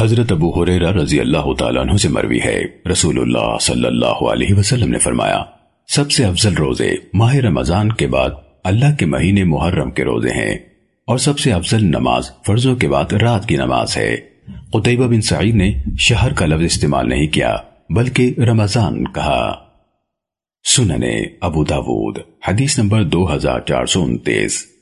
حضرت ابو حریرہ رضی اللہ تعالیٰ عنہ سے مروی ہے۔ رسول اللہ صلی اللہ علیہ وسلم نے فرمایا، سب سے افضل روزے ماہ رمضان کے بعد اللہ کے مہینے محرم کے روزے ہیں اور سب سے افضل نماز فرضوں کے بعد رات کی نماز ہے۔ قطیبہ بن سعید نے شہر کا لفظ استعمال نہیں کیا، بلکہ رمضان کہا۔ سننے ابو داود، حدیث نمبر دو ہزار چار سو انتیس۔